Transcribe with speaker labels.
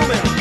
Speaker 1: número